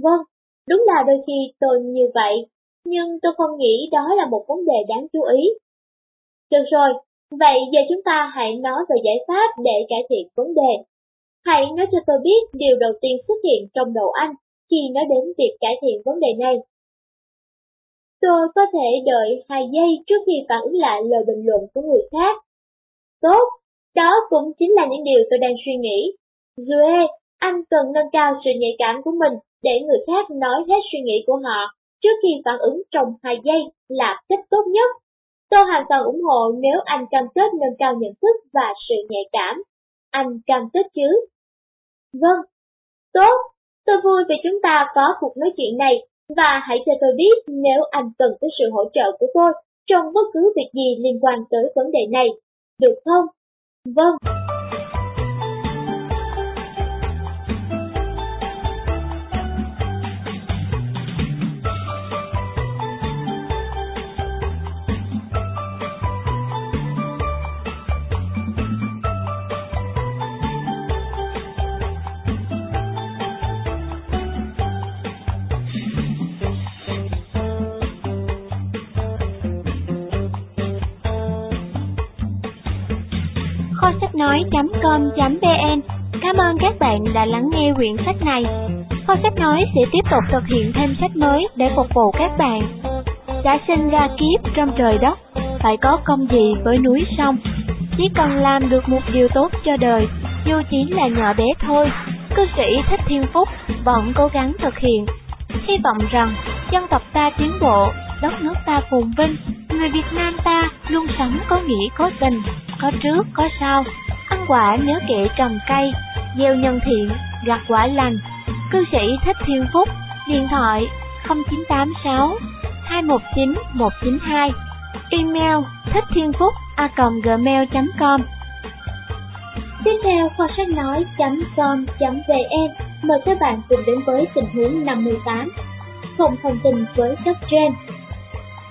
Vâng, Đúng là đôi khi tôi như vậy, nhưng tôi không nghĩ đó là một vấn đề đáng chú ý. Được rồi, vậy giờ chúng ta hãy nói về giải pháp để cải thiện vấn đề. Hãy nói cho tôi biết điều đầu tiên xuất hiện trong đầu anh khi nói đến việc cải thiện vấn đề này. Tôi có thể đợi 2 giây trước khi phản ứng lại lời bình luận của người khác. Tốt, đó cũng chính là những điều tôi đang suy nghĩ. Due, anh cần nâng cao sự nhạy cảm của mình để người khác nói hết suy nghĩ của họ trước khi phản ứng trong 2 giây là cách tốt nhất. Tôi hoàn toàn ủng hộ nếu anh cam kết nâng cao nhận thức và sự nhạy cảm. Anh cam kết chứ? Vâng. Tốt, tôi vui vì chúng ta có cuộc nói chuyện này, và hãy cho tôi biết nếu anh cần tới sự hỗ trợ của tôi trong bất cứ việc gì liên quan tới vấn đề này. Được không? Vâng. nói.com.vn Cảm ơn các bạn đã lắng nghe quyển sách này. Kho sách nói sẽ tiếp tục thực hiện thêm sách mới để phục vụ các bạn. Đã sinh ra kiếp trong trời đất, phải có công gì với núi sông. Chỉ cần làm được một điều tốt cho đời, dù chỉ là nhỏ bé thôi, cư sĩ Thích Thiên Phúc vẫn cố gắng thực hiện. Hy vọng rằng dân tộc ta tiến bộ, đất nước ta phồn vinh, người Việt Nam ta luôn sống có nghĩa có tình, có trước có sau, quả nhớ kệ trồng cây, gieo nhân thiện, gặt quả lành. Cư sĩ Thích Thiên Phúc, điện thoại 0986 219 192, email thích thiên phúc a gmail.com. Tiếp theo kho sách nói.com.vn mời các bạn cùng đến với tình huống 58. Không thông tin với cấp trên.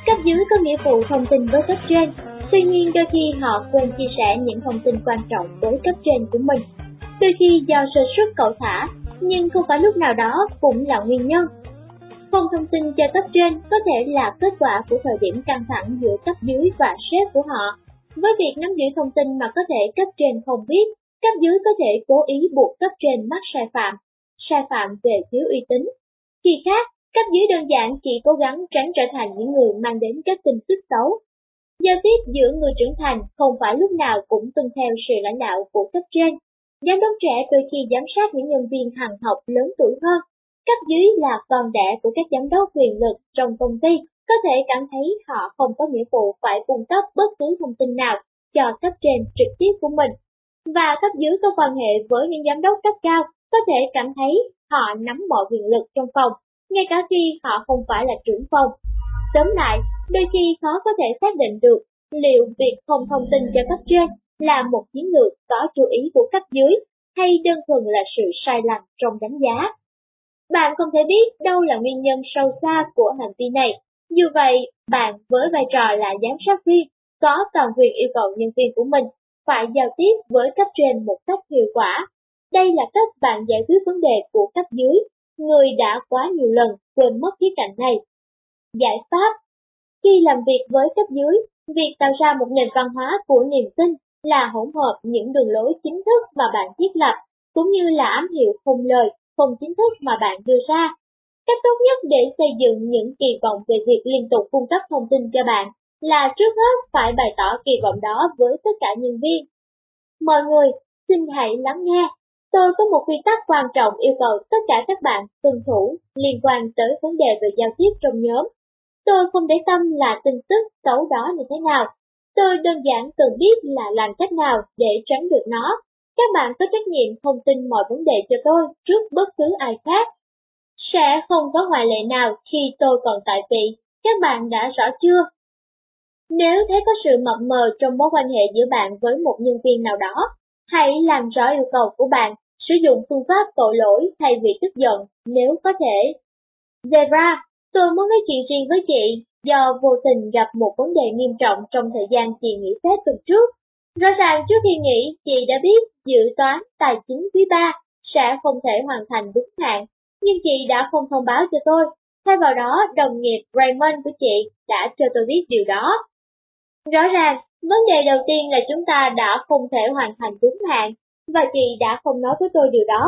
Cấp dưới có nghĩa vụ thông tin với cấp trên Tuy nhiên đôi khi họ quên chia sẻ những thông tin quan trọng với cấp trên của mình. Đôi khi do sơ suất cậu thả, nhưng không phải lúc nào đó cũng là nguyên nhân. Không thông tin cho cấp trên có thể là kết quả của thời điểm căng thẳng giữa cấp dưới và sếp của họ. Với việc nắm giữ thông tin mà có thể cấp trên không biết, cấp dưới có thể cố ý buộc cấp trên mắc sai phạm, sai phạm về thiếu uy tín. Khi khác, cấp dưới đơn giản chỉ cố gắng tránh trở thành những người mang đến các tin tức xấu, Giao tiếp giữa người trưởng thành không phải lúc nào cũng tuân theo sự lãnh đạo của cấp trên. Giám đốc trẻ đôi khi giám sát những nhân viên hàng học lớn tuổi hơn. Cấp dưới là con đẻ của các giám đốc quyền lực trong công ty, có thể cảm thấy họ không có nghĩa vụ phải cung cấp bất cứ thông tin nào cho cấp trên trực tiếp của mình. Và cấp dưới có quan hệ với những giám đốc cấp cao, có thể cảm thấy họ nắm mọi quyền lực trong phòng, ngay cả khi họ không phải là trưởng phòng. Tóm lại, đôi khi khó có thể xác định được liệu việc không thông tin cho cấp trên là một chiến lược có chú ý của cấp dưới hay đơn thuần là sự sai lầm trong đánh giá. Bạn không thể biết đâu là nguyên nhân sâu xa của hành vi này. Như vậy, bạn với vai trò là giám sát viên có toàn quyền yêu cầu nhân viên của mình phải giao tiếp với cấp trên một cách hiệu quả. Đây là cách bạn giải quyết vấn đề của cấp dưới, người đã quá nhiều lần quên mất khía cạnh này. Giải pháp khi làm việc với cấp dưới, việc tạo ra một nền văn hóa của niềm tin là hỗn hợp những đường lối chính thức mà bạn thiết lập, cũng như là ám hiệu không lời, không chính thức mà bạn đưa ra. Cách tốt nhất để xây dựng những kỳ vọng về việc liên tục cung cấp thông tin cho bạn là trước hết phải bày tỏ kỳ vọng đó với tất cả nhân viên. Mọi người, xin hãy lắng nghe. Tôi có một quy tắc quan trọng yêu cầu tất cả các bạn tuân thủ liên quan tới vấn đề về giao tiếp trong nhóm Tôi không để tâm là tin tức xấu đó như thế nào. Tôi đơn giản cần biết là làm cách nào để tránh được nó. Các bạn có trách nhiệm thông tin mọi vấn đề cho tôi trước bất cứ ai khác. Sẽ không có ngoại lệ nào khi tôi còn tại vị, các bạn đã rõ chưa? Nếu thấy có sự mập mờ trong mối quan hệ giữa bạn với một nhân viên nào đó, hãy làm rõ yêu cầu của bạn, sử dụng phương pháp tội lỗi thay vì tức giận nếu có thể. Zebra Tôi muốn nói chuyện riêng với chị do vô tình gặp một vấn đề nghiêm trọng trong thời gian chị nghỉ phép tuần trước. Rõ ràng trước khi nghỉ, chị đã biết dự toán tài chính quý 3 sẽ không thể hoàn thành đúng hạn, nhưng chị đã không thông báo cho tôi. Thay vào đó, đồng nghiệp Raymond của chị đã cho tôi biết điều đó. Rõ ràng, vấn đề đầu tiên là chúng ta đã không thể hoàn thành đúng hạn, và chị đã không nói với tôi điều đó.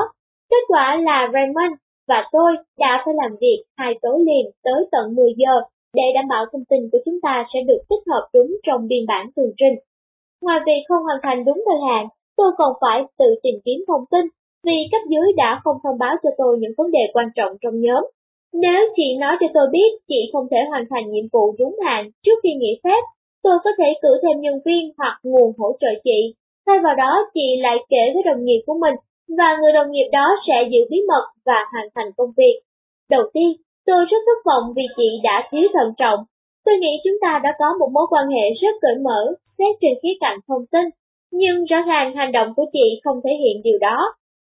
Kết quả là Raymond và tôi đã phải làm việc hai tối liền tới tận 10 giờ để đảm bảo thông tin của chúng ta sẽ được tích hợp đúng trong biên bản tường trình. Ngoài việc không hoàn thành đúng thời hạn, tôi còn phải tự tìm kiếm thông tin vì cấp dưới đã không thông báo cho tôi những vấn đề quan trọng trong nhóm. Nếu chị nói cho tôi biết chị không thể hoàn thành nhiệm vụ đúng hạn trước khi nghỉ phép, tôi có thể cử thêm nhân viên hoặc nguồn hỗ trợ chị. Thay vào đó chị lại kể với đồng nghiệp của mình và người đồng nghiệp đó sẽ giữ bí mật và hoàn thành công việc. Đầu tiên, tôi rất thất vọng vì chị đã thiếu thận trọng. Tôi nghĩ chúng ta đã có một mối quan hệ rất cởi mở, xét trên khía cạnh thông tin, nhưng rõ ràng hành động của chị không thể hiện điều đó.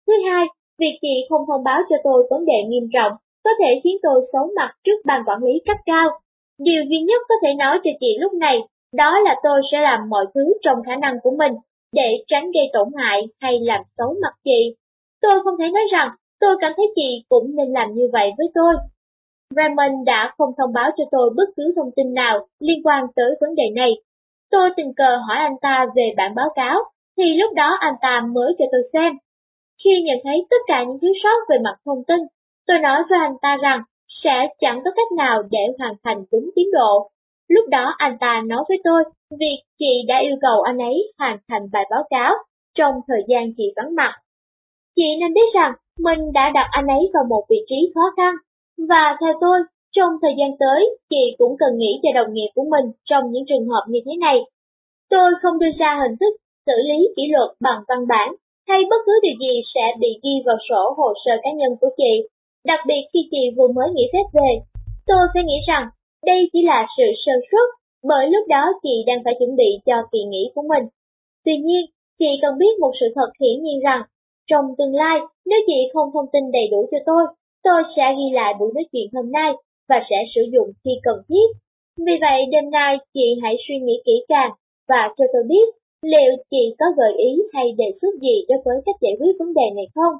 Thứ hai, việc chị không thông báo cho tôi vấn đề nghiêm trọng có thể khiến tôi xấu mặt trước ban quản lý cấp cao. Điều duy nhất có thể nói cho chị lúc này đó là tôi sẽ làm mọi thứ trong khả năng của mình để tránh gây tổn hại hay làm xấu mặt chị. Tôi không thể nói rằng tôi cảm thấy chị cũng nên làm như vậy với tôi. Raymond đã không thông báo cho tôi bất cứ thông tin nào liên quan tới vấn đề này. Tôi tình cờ hỏi anh ta về bản báo cáo, thì lúc đó anh ta mới cho tôi xem. Khi nhận thấy tất cả những thiếu sót về mặt thông tin, tôi nói với anh ta rằng sẽ chẳng có cách nào để hoàn thành đúng tiến độ. Lúc đó anh ta nói với tôi việc chị đã yêu cầu anh ấy hoàn thành bài báo cáo trong thời gian chị vắng mặt. Chị nên biết rằng mình đã đặt anh ấy vào một vị trí khó khăn, và theo tôi, trong thời gian tới, chị cũng cần nghĩ cho đồng nghiệp của mình trong những trường hợp như thế này. Tôi không đưa ra hình thức xử lý kỷ luật bằng văn bản, hay bất cứ điều gì sẽ bị ghi vào sổ hồ sơ cá nhân của chị, đặc biệt khi chị vừa mới nghỉ phép về. Tôi phải nghĩ rằng đây chỉ là sự sơ suất, bởi lúc đó chị đang phải chuẩn bị cho kỳ nghỉ của mình. Tuy nhiên, chị cần biết một sự thật hiển nhiên rằng, trong tương lai, nếu chị không thông tin đầy đủ cho tôi, tôi sẽ ghi lại buổi nói chuyện hôm nay và sẽ sử dụng khi cần thiết. Vì vậy đêm nay chị hãy suy nghĩ kỹ càng và cho tôi biết liệu chị có gợi ý hay đề xuất gì đối với cách giải quyết vấn đề này không.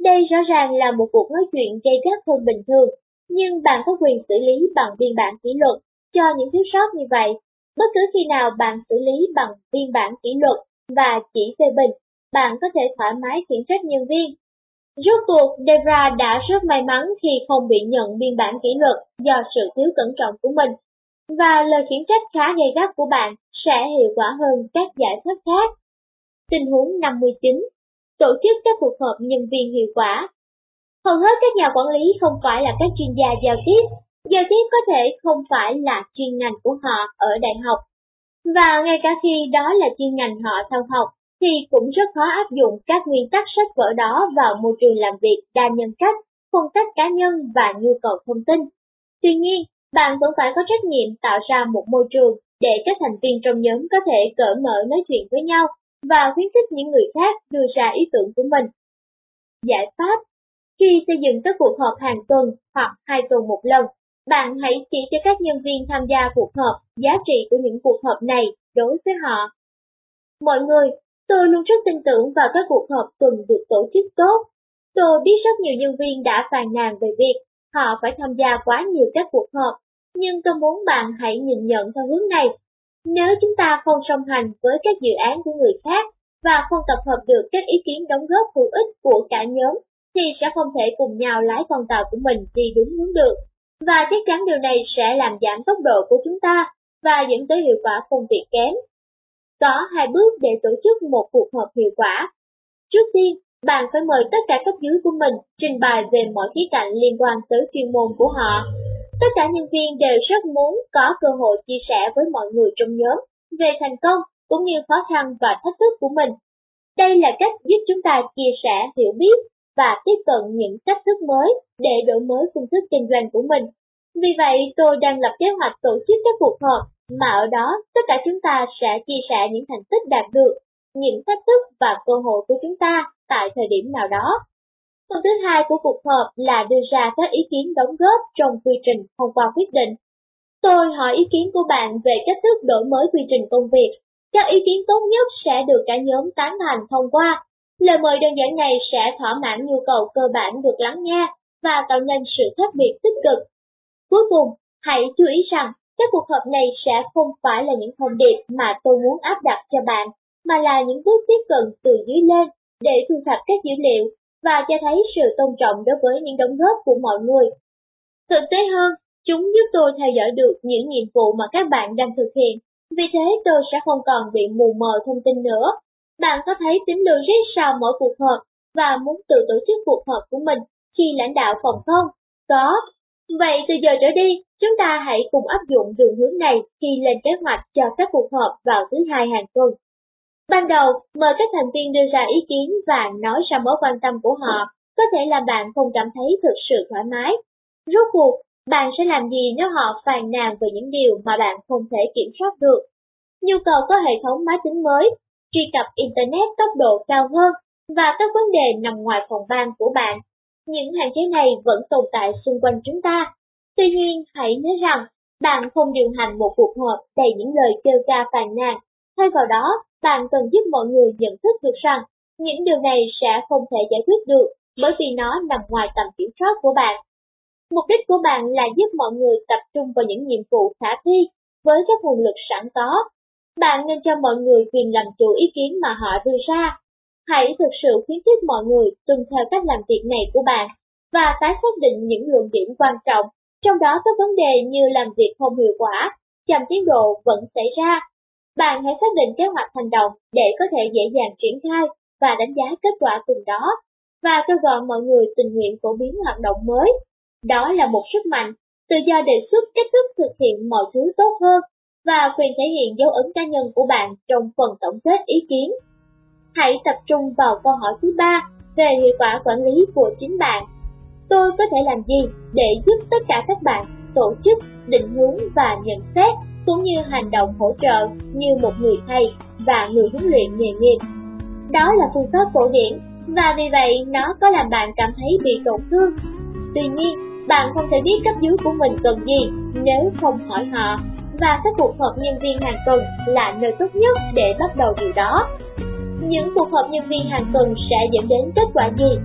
Đây rõ ràng là một cuộc nói chuyện gây gắt hơn bình thường, nhưng bạn có quyền xử lý bằng biên bản kỷ luật cho những thiếu sót như vậy. Bất cứ khi nào bạn xử lý bằng biên bản kỷ luật và chỉ phê bình, bạn có thể thoải mái khiển trách nhân viên Rốt cuộc, Debra đã rất may mắn khi không bị nhận biên bản kỷ luật do sự thiếu cẩn trọng của mình, và lời khiển trách khá gay gắt của bạn sẽ hiệu quả hơn các giải pháp khác. Tình huống 59. Tổ chức các cuộc họp nhân viên hiệu quả. Hầu hết các nhà quản lý không phải là các chuyên gia giao tiếp. Giao tiếp có thể không phải là chuyên ngành của họ ở đại học. Và ngay cả khi đó là chuyên ngành họ theo học, thì cũng rất khó áp dụng các nguyên tắc sách vở đó vào môi trường làm việc đa nhân cách, phân tích cá nhân và nhu cầu thông tin. Tuy nhiên, bạn vẫn phải có trách nhiệm tạo ra một môi trường để các thành viên trong nhóm có thể cởi mở nói chuyện với nhau và khuyến khích những người khác đưa ra ý tưởng của mình. Giải pháp khi xây dựng các cuộc họp hàng tuần hoặc hai tuần một lần, bạn hãy chỉ cho các nhân viên tham gia cuộc họp giá trị của những cuộc họp này đối với họ. Mọi người Tôi luôn rất tin tưởng vào các cuộc họp tuần được tổ chức tốt. Tôi biết rất nhiều nhân viên đã phàn nàn về việc họ phải tham gia quá nhiều các cuộc họp, nhưng tôi muốn bạn hãy nhìn nhận theo hướng này. Nếu chúng ta không song hành với các dự án của người khác và không tập hợp được các ý kiến đóng góp hữu ích của cả nhóm, thì sẽ không thể cùng nhau lái con tàu của mình đi đúng hướng được. Và chắc chắn điều này sẽ làm giảm tốc độ của chúng ta và dẫn tới hiệu quả công việc kém. Có hai bước để tổ chức một cuộc họp hiệu quả. Trước tiên, bạn phải mời tất cả cấp dưới của mình trình bày về mọi khía cạnh liên quan tới chuyên môn của họ. Tất cả nhân viên đều rất muốn có cơ hội chia sẻ với mọi người trong nhóm về thành công cũng như khó khăn và thách thức của mình. Đây là cách giúp chúng ta chia sẻ hiểu biết và tiếp cận những cách thức mới để đổi mới phương thức kinh doanh của mình. Vì vậy, tôi đang lập kế hoạch tổ chức các cuộc họp mà ở đó tất cả chúng ta sẽ chia sẻ những thành tích đạt được, những thách thức và cơ hội của chúng ta tại thời điểm nào đó. Phần thứ hai của cuộc họp là đưa ra các ý kiến đóng góp trong quy trình thông qua quyết định. Tôi hỏi ý kiến của bạn về cách thức đổi mới quy trình công việc. Các ý kiến tốt nhất sẽ được cả nhóm tán thành thông qua. Lời mời đơn giản này sẽ thỏa mãn nhu cầu cơ bản được lắng nghe và tạo nên sự khác biệt tích cực. Cuối cùng, hãy chú ý rằng các cuộc họp này sẽ không phải là những thông điệp mà tôi muốn áp đặt cho bạn, mà là những bước tiếp cận từ dưới lên để thu thập các dữ liệu và cho thấy sự tôn trọng đối với những đóng góp của mọi người. Thực tế hơn, chúng giúp tôi theo dõi được những nhiệm vụ mà các bạn đang thực hiện, vì thế tôi sẽ không còn bị mù mờ thông tin nữa. Bạn có thấy tính logic sau mỗi cuộc họp và muốn tự tổ chức cuộc họp của mình khi lãnh đạo phòng không? Có. Vậy từ giờ trở đi, chúng ta hãy cùng áp dụng đường hướng này khi lên kế hoạch cho các cuộc họp vào thứ hai hàng tuần. Ban đầu, mời các thành viên đưa ra ý kiến và nói ra mối quan tâm của họ, có thể là bạn không cảm thấy thực sự thoải mái. Rốt cuộc, bạn sẽ làm gì nếu họ phàn nàn về những điều mà bạn không thể kiểm soát được? Nhu cầu có hệ thống máy tính mới, truy cập Internet tốc độ cao hơn và các vấn đề nằm ngoài phòng ban của bạn. Những hạn chế này vẫn tồn tại xung quanh chúng ta. Tuy nhiên, hãy nhớ rằng, bạn không điều hành một cuộc họp đầy những lời kêu ca phàn nàn. Thay vào đó, bạn cần giúp mọi người nhận thức được rằng, những điều này sẽ không thể giải quyết được bởi vì nó nằm ngoài tầm kiểm soát của bạn. Mục đích của bạn là giúp mọi người tập trung vào những nhiệm vụ khả thi với các nguồn lực sẵn có. Bạn nên cho mọi người quyền làm chủ ý kiến mà họ đưa ra. Hãy thực sự khuyến khích mọi người tuân theo cách làm việc này của bạn và tái xác định những luận điểm quan trọng, trong đó có vấn đề như làm việc không hiệu quả, chậm tiến độ vẫn xảy ra. Bạn hãy xác định kế hoạch hành động để có thể dễ dàng triển khai và đánh giá kết quả từng đó, và kêu gọi mọi người tình nguyện phổ biến hoạt động mới đó là một sức mạnh, tự do đề xuất cách thức thực hiện mọi thứ tốt hơn và quyền thể hiện dấu ấn cá nhân của bạn trong phần tổng kết ý kiến. Hãy tập trung vào câu hỏi thứ ba về hiệu quả quản lý của chính bạn. Tôi có thể làm gì để giúp tất cả các bạn tổ chức, định hướng và nhận xét cũng như hành động hỗ trợ như một người thầy và người huấn luyện nghề nghiệp. Đó là phương pháp cổ điển và vì vậy nó có làm bạn cảm thấy bị tổn thương. Tuy nhiên, bạn không thể biết cấp dưới của mình cần gì nếu không hỏi họ, và các cuộc họp nhân viên hàng tuần là nơi tốt nhất để bắt đầu điều đó. Những cuộc họp nhân viên hàng tuần sẽ dẫn đến kết quả gì?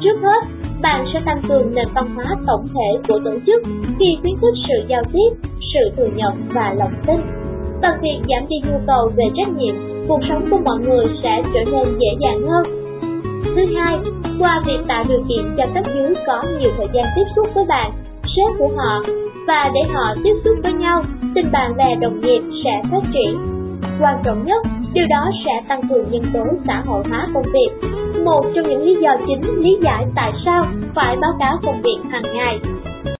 Trước hết, bạn sẽ tăng cường nền văn hóa tổng thể của tổ chức khi khuyến khích sự giao tiếp, sự thừa nhận và lòng tin. Bằng việc giảm đi nhu cầu về trách nhiệm, cuộc sống của mọi người sẽ trở nên dễ dàng hơn Thứ hai, qua việc tạo điều kiện cho cấp dưới có nhiều thời gian tiếp xúc với bạn, sếp của họ, và để họ tiếp xúc với nhau, tình bạn bè đồng nghiệp sẽ phát triển. Quan trọng nhất, điều đó sẽ tăng cường nhân tố xã hội hóa công việc. Một trong những lý do chính lý giải tại sao phải báo cáo công việc hàng ngày